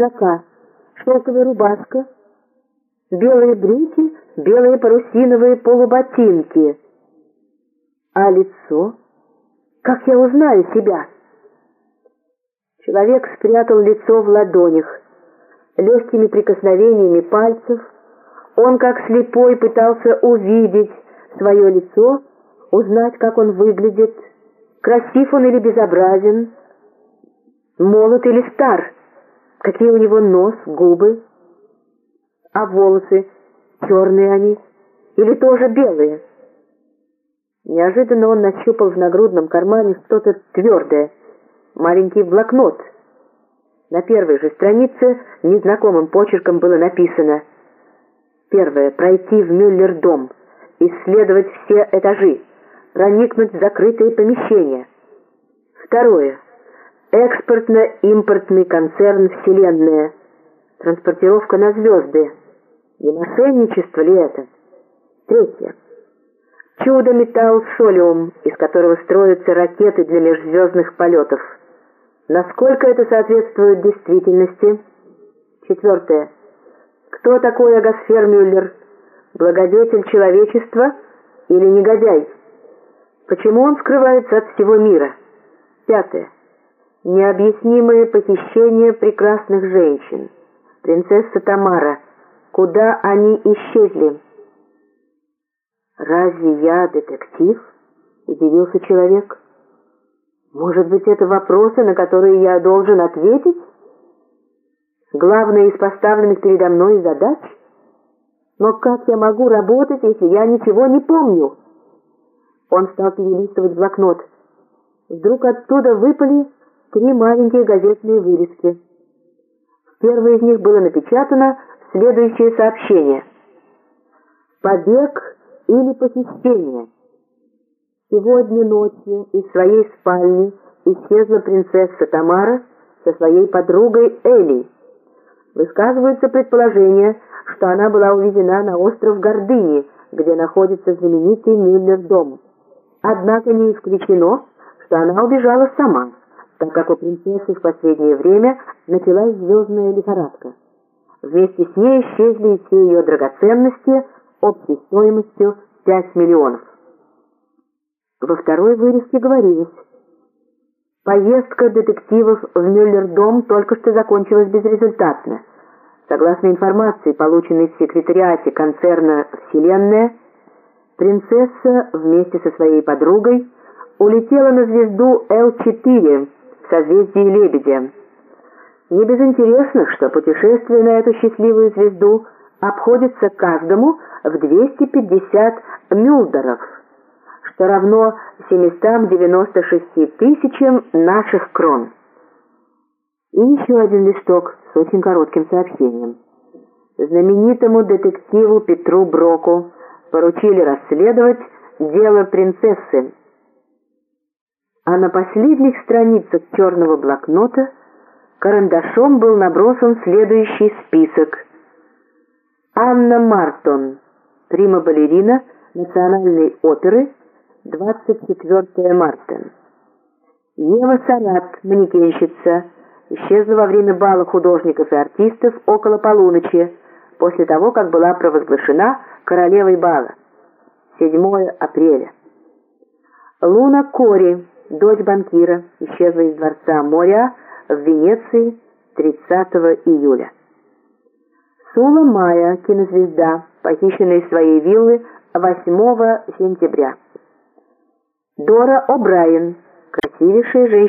пиджака, шелковая рубашка, белые брюки, белые парусиновые полуботинки. А лицо? Как я узнаю себя? Человек спрятал лицо в ладонях. Легкими прикосновениями пальцев он, как слепой, пытался увидеть свое лицо, узнать, как он выглядит, красив он или безобразен, молод или стар, какие у него нос, губы, а волосы, черные они или тоже белые. Неожиданно он нащупал в нагрудном кармане что-то твердое, маленький блокнот. На первой же странице незнакомым почерком было написано Первое. Пройти в Мюллер-дом, исследовать все этажи, проникнуть в закрытые помещения. Второе. Экспортно-импортный концерн «Вселенная». Транспортировка на звезды. Не мошенничество ли это? Третье. Чудо-металл «Солиум», из которого строятся ракеты для межзвездных полетов. Насколько это соответствует действительности? Четвертое. Кто такой Агасфер Мюллер? Благодетель человечества или негодяй? Почему он скрывается от всего мира? Пятое. Необъяснимые похищения прекрасных женщин. Принцесса Тамара. Куда они исчезли? «Разве я детектив?» — удивился человек. «Может быть, это вопросы, на которые я должен ответить?» главная из поставленных передо мной задач? Но как я могу работать, если я ничего не помню? Он стал перелистывать блокнот. Вдруг оттуда выпали три маленькие газетные вырезки. В первой из них было напечатано следующее сообщение. «Побег или похищение?» Сегодня ночью из своей спальни исчезла принцесса Тамара со своей подругой Элли. Высказываются предположения, что она была увезена на остров Гордыни, где находится знаменитый Мюллер-дом. Однако не исключено, что она убежала сама, так как у принцессы в последнее время началась звездная лихорадка. Вместе с ней исчезли все ее драгоценности общей стоимостью 5 миллионов. Во второй вырезке говорилось, Поездка детективов в Мюллер-дом только что закончилась безрезультатно. Согласно информации, полученной в секретариате концерна «Вселенная», принцесса вместе со своей подругой улетела на звезду Л-4 в созвездии Лебедя. Не безинтересно, что путешествие на эту счастливую звезду обходится каждому в 250 мюлдеров – что равно 796 тысячам наших крон. И еще один листок с очень коротким сообщением. Знаменитому детективу Петру Броку поручили расследовать дело принцессы. А на последних страницах черного блокнота карандашом был набросан следующий список. Анна Мартон, прима-балерина Национальной оперы, 24 марта. Ева Сарат, манекенщица, исчезла во время бала художников и артистов около полуночи, после того, как была провозглашена королевой бала. 7 апреля. Луна Кори, дочь банкира, исчезла из дворца Моря в Венеции 30 июля. Сула Майя, кинозвезда, похищенная из своей виллы 8 сентября. Дора О'Брайен, красивейшая женщина.